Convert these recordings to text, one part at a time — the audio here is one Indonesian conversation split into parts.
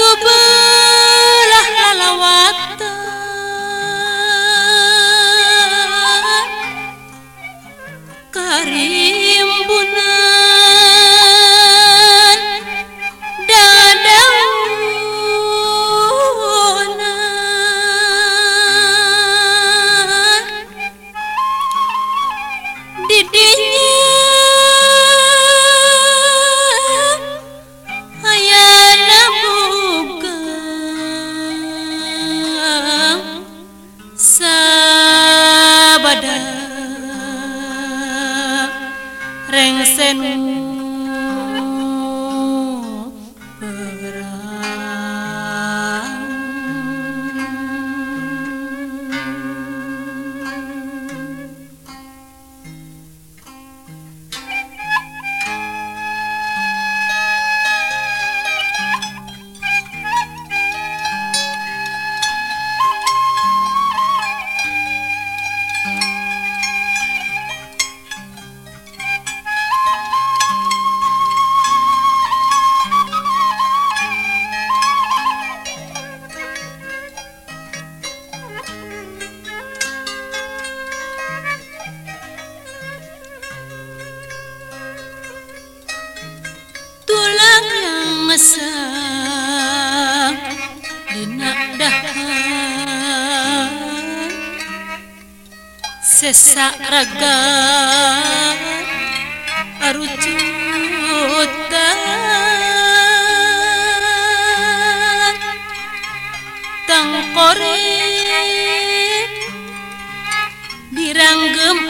tubuh nous masa nak dahan Sesak raga Arucutan Tangkore Diranggem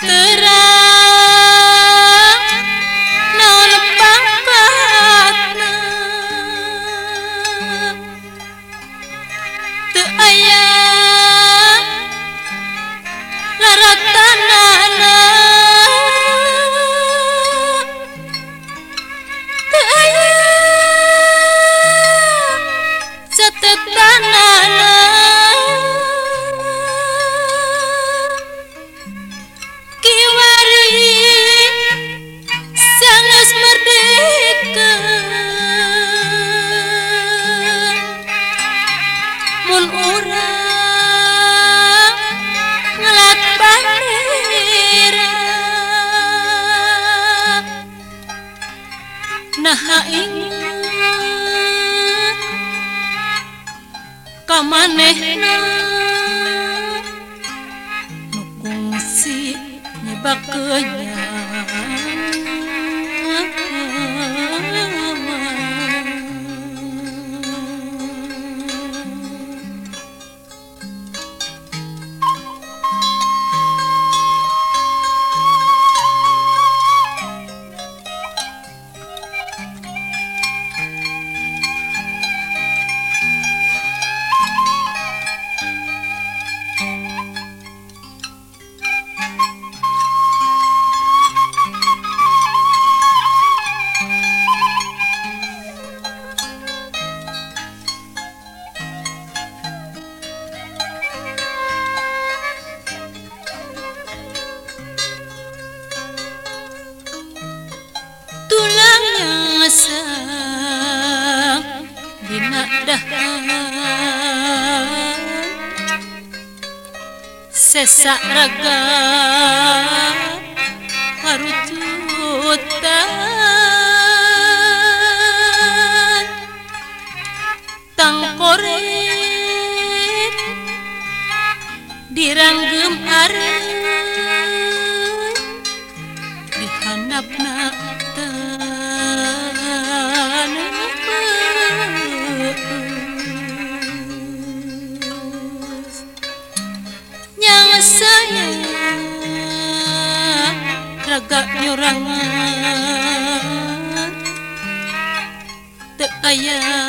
the có nãy kamane na nukusi nyebakanya datang sesak raga baru kak orang tayang